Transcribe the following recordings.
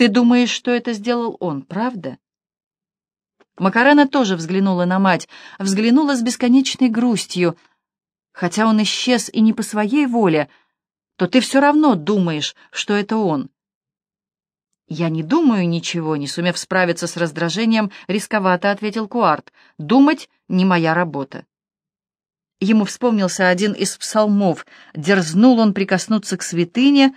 Ты думаешь, что это сделал он, правда?» Макарена тоже взглянула на мать, взглянула с бесконечной грустью. Хотя он исчез и не по своей воле, то ты все равно думаешь, что это он. «Я не думаю ничего», — не сумев справиться с раздражением, рисковато ответил Куарт. «Думать не моя работа». Ему вспомнился один из псалмов. Дерзнул он прикоснуться к святыне,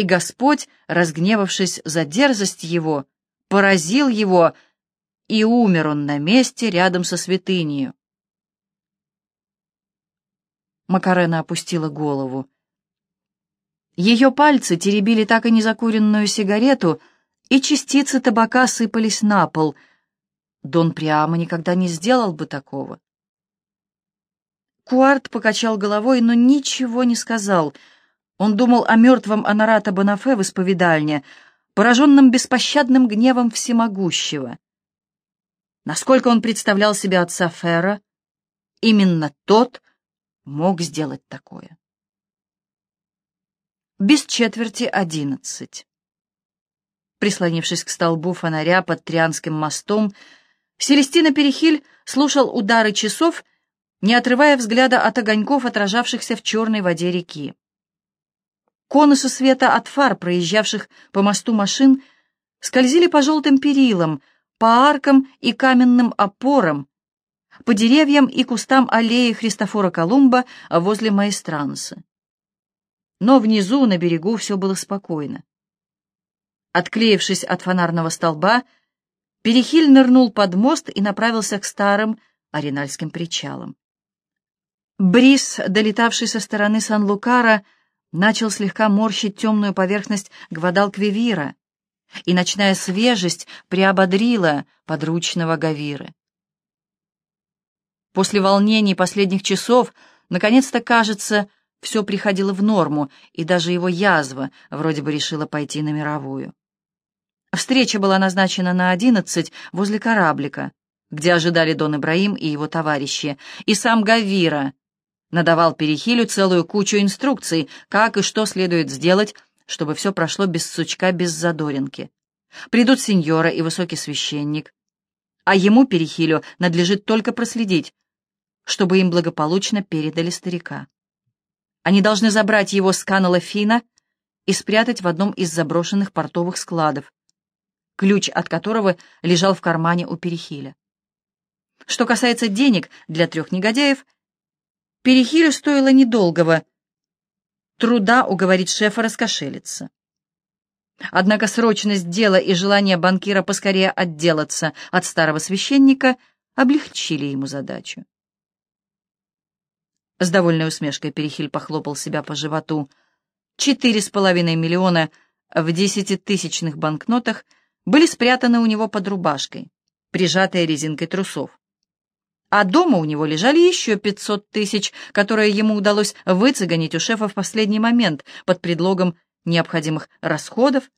и Господь, разгневавшись за дерзость его, поразил его, и умер он на месте рядом со святынею. Макарена опустила голову. Ее пальцы теребили так и незакуренную сигарету, и частицы табака сыпались на пол. Дон прямо никогда не сделал бы такого. Куарт покачал головой, но ничего не сказал. Он думал о мертвом Анарата Бонафе в исповедальне, пораженном беспощадным гневом всемогущего. Насколько он представлял себя отца Фера, именно тот мог сделать такое. Без четверти одиннадцать. Прислонившись к столбу фонаря под Трианским мостом, Селестина Перехиль слушал удары часов, не отрывая взгляда от огоньков, отражавшихся в черной воде реки. Конусы света от фар, проезжавших по мосту машин, скользили по желтым перилам, по аркам и каменным опорам, по деревьям и кустам аллеи Христофора Колумба возле Маэстранса. Но внизу, на берегу, все было спокойно. Отклеившись от фонарного столба, Перехиль нырнул под мост и направился к старым аренальским причалам. Бриз, долетавший со стороны Сан-Лукара, начал слегка морщить темную поверхность Гвадалквивира, и ночная свежесть приободрила подручного Гавиры. После волнений последних часов, наконец-то, кажется, все приходило в норму, и даже его язва вроде бы решила пойти на мировую. Встреча была назначена на одиннадцать возле кораблика, где ожидали Дон Ибраим и его товарищи, и сам Гавира надавал Перехилю целую кучу инструкций, как и что следует сделать, чтобы все прошло без сучка, без задоринки. Придут сеньора и высокий священник, а ему, Перехилю, надлежит только проследить, чтобы им благополучно передали старика. Они должны забрать его с канала Фина и спрятать в одном из заброшенных портовых складов, ключ от которого лежал в кармане у Перехиля. Что касается денег для трех негодяев, Перехилю стоило недолгого труда уговорить шефа раскошелиться. Однако срочность дела и желание банкира поскорее отделаться от старого священника облегчили ему задачу. С довольной усмешкой Перехиль похлопал себя по животу. Четыре с половиной миллиона в десятитысячных банкнотах были спрятаны у него под рубашкой, прижатые резинкой трусов. А дома у него лежали еще пятьсот тысяч, которые ему удалось выцеганить у шефа в последний момент под предлогом необходимых расходов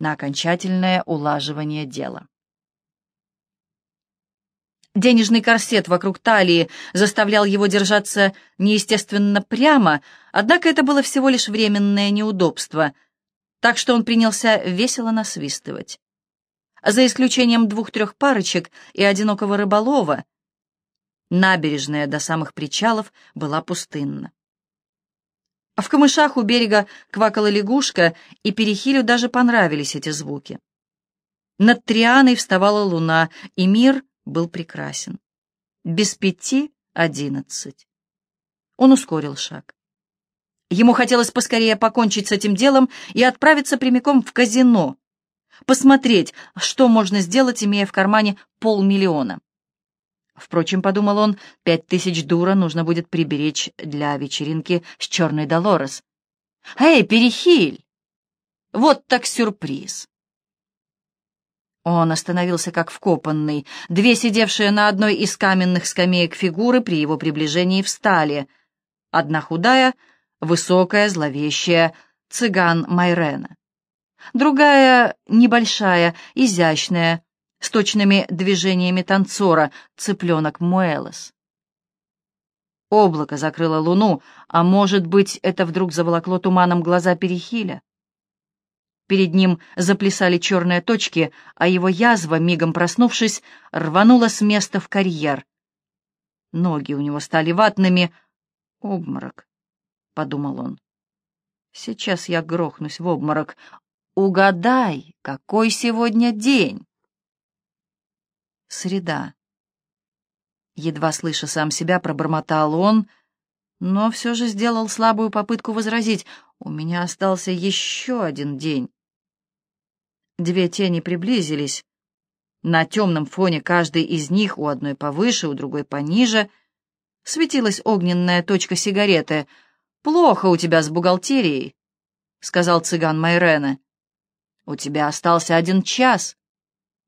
на окончательное улаживание дела. Денежный корсет вокруг талии заставлял его держаться неестественно прямо, однако это было всего лишь временное неудобство, так что он принялся весело насвистывать. За исключением двух-трех парочек и одинокого рыболова, набережная до самых причалов была пустынна. А в камышах у берега квакала лягушка, и Перехилю даже понравились эти звуки. Над Трианой вставала луна, и мир был прекрасен. Без пяти одиннадцать. Он ускорил шаг. Ему хотелось поскорее покончить с этим делом и отправиться прямиком в казино, посмотреть, что можно сделать, имея в кармане полмиллиона. Впрочем, подумал он, пять тысяч дура нужно будет приберечь для вечеринки с черной Долорес. «Эй, Перехиль! Вот так сюрприз!» Он остановился как вкопанный. Две сидевшие на одной из каменных скамеек фигуры при его приближении встали. Одна худая, высокая, зловещая, цыган Майрена. Другая, небольшая, изящная, с точными движениями танцора, цыпленок Муэлос. Облако закрыло луну, а может быть, это вдруг заволокло туманом глаза Перехиля? Перед ним заплясали черные точки, а его язва, мигом проснувшись, рванула с места в карьер. Ноги у него стали ватными. «Обморок», — подумал он. «Сейчас я грохнусь в обморок. Угадай, какой сегодня день?» «Среда». Едва слыша сам себя, пробормотал он, но все же сделал слабую попытку возразить. «У меня остался еще один день». Две тени приблизились. На темном фоне каждой из них, у одной повыше, у другой пониже, светилась огненная точка сигареты. «Плохо у тебя с бухгалтерией», — сказал цыган Майрена. «У тебя остался один час,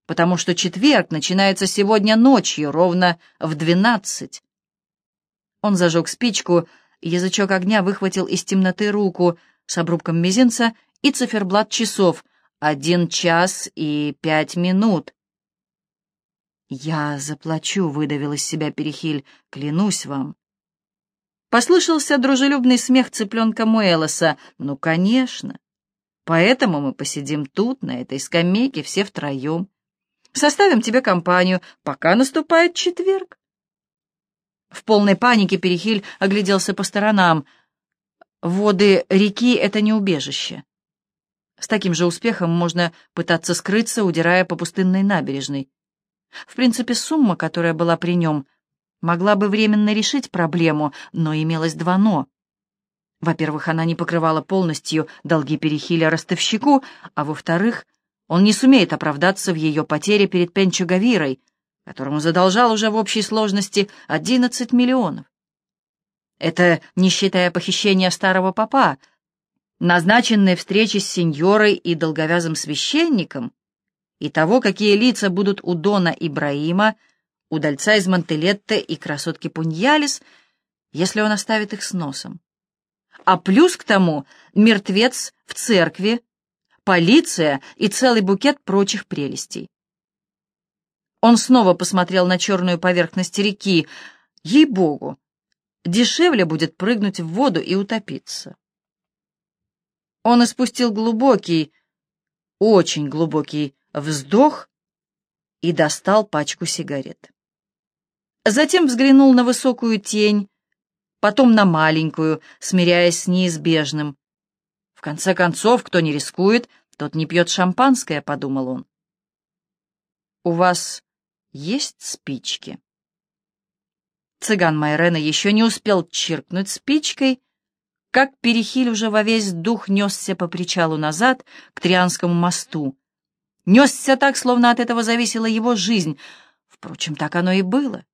потому что четверг начинается сегодня ночью, ровно в двенадцать». Он зажег спичку, язычок огня выхватил из темноты руку с обрубком мизинца и циферблат часов — один час и пять минут. «Я заплачу», — выдавил из себя Перехиль, — «клянусь вам». Послышался дружелюбный смех цыпленка Муэлоса. «Ну, конечно. Поэтому мы посидим тут, на этой скамейке, все втроем. Составим тебе компанию, пока наступает четверг». В полной панике Перехиль огляделся по сторонам. Воды реки — это не убежище. С таким же успехом можно пытаться скрыться, удирая по пустынной набережной. В принципе, сумма, которая была при нем, могла бы временно решить проблему, но имелось два «но». Во-первых, она не покрывала полностью долги Перехиля ростовщику, а во-вторых, он не сумеет оправдаться в ее потере перед Пенчо Гавирой, которому задолжал уже в общей сложности 11 миллионов. Это не считая похищения старого папа, назначенной встречи с сеньорой и долговязым священником, и того, какие лица будут у Дона Ибраима, удальца из Монтелетте и красотки Пуньялис, если он оставит их с носом. А плюс к тому мертвец в церкви, полиция и целый букет прочих прелестей. Он снова посмотрел на черную поверхность реки. Ей-богу, дешевле будет прыгнуть в воду и утопиться. Он испустил глубокий, очень глубокий вздох и достал пачку сигарет. Затем взглянул на высокую тень, потом на маленькую, смиряясь с неизбежным. В конце концов, кто не рискует, тот не пьет шампанское, — подумал он. «У вас есть спички?» Цыган Майрена еще не успел чиркнуть спичкой, как Перехиль уже во весь дух несся по причалу назад к Трианскому мосту. Несся так, словно от этого зависела его жизнь. Впрочем, так оно и было.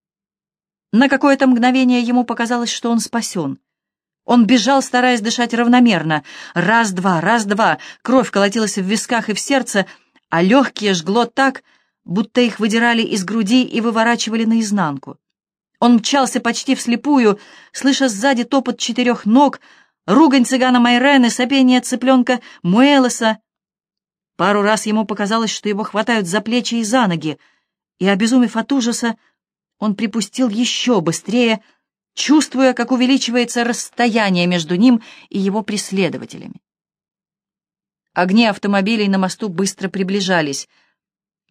На какое-то мгновение ему показалось, что он спасен. Он бежал, стараясь дышать равномерно. Раз-два, раз-два. Кровь колотилась в висках и в сердце, а легкие жгло так, будто их выдирали из груди и выворачивали наизнанку. Он мчался почти вслепую, слыша сзади топот четырех ног — ругань цыгана Майрены, сопение цыпленка Муэлоса. Пару раз ему показалось, что его хватают за плечи и за ноги, и, обезумев от ужаса, он припустил еще быстрее, чувствуя, как увеличивается расстояние между ним и его преследователями. Огни автомобилей на мосту быстро приближались.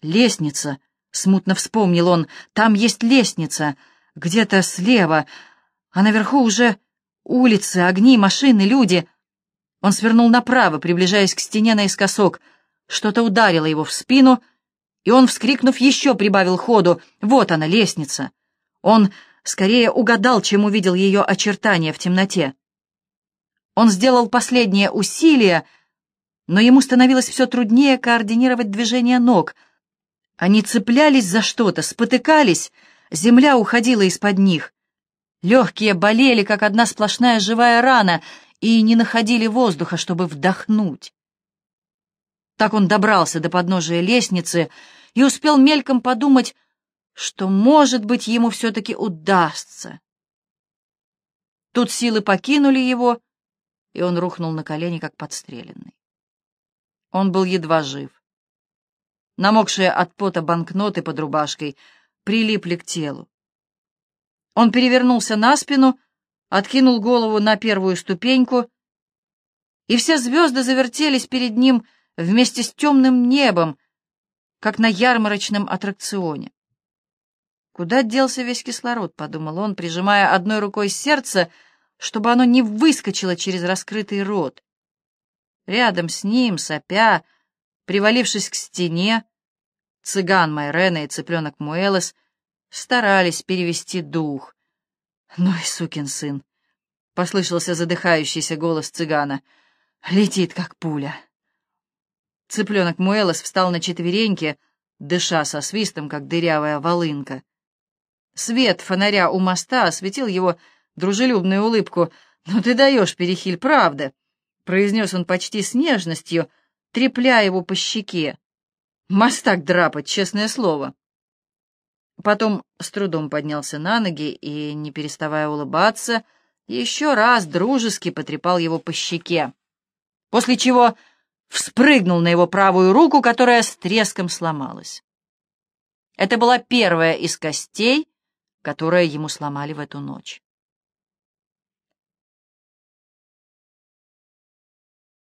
«Лестница!» — смутно вспомнил он. «Там есть лестница, где-то слева, а наверху уже Улицы, огни, машины, люди. Он свернул направо, приближаясь к стене наискосок. Что-то ударило его в спину, и он, вскрикнув, еще прибавил ходу. Вот она, лестница. Он скорее угадал, чем увидел ее очертания в темноте. Он сделал последнее усилие, но ему становилось все труднее координировать движение ног. Они цеплялись за что-то, спотыкались, земля уходила из-под них. Легкие болели, как одна сплошная живая рана, и не находили воздуха, чтобы вдохнуть. Так он добрался до подножия лестницы и успел мельком подумать, что, может быть, ему все-таки удастся. Тут силы покинули его, и он рухнул на колени, как подстреленный. Он был едва жив. Намокшие от пота банкноты под рубашкой прилипли к телу. Он перевернулся на спину, откинул голову на первую ступеньку, и все звезды завертелись перед ним вместе с темным небом, как на ярмарочном аттракционе. «Куда делся весь кислород?» — подумал он, прижимая одной рукой сердце, чтобы оно не выскочило через раскрытый рот. Рядом с ним, сопя, привалившись к стене, цыган Майрена и цыпленок Муэлос старались перевести дух. «Ну и сукин сын!» — послышался задыхающийся голос цыгана. «Летит, как пуля!» Цыпленок Муэлос встал на четвереньки, дыша со свистом, как дырявая волынка. Свет фонаря у моста осветил его дружелюбную улыбку. «Ну ты даешь, Перехиль, правда!» — произнес он почти с нежностью, трепля его по щеке. «Мостак драпать, честное слово!» Потом с трудом поднялся на ноги и, не переставая улыбаться, еще раз дружески потрепал его по щеке, после чего вспрыгнул на его правую руку, которая с треском сломалась. Это была первая из костей, которое ему сломали в эту ночь.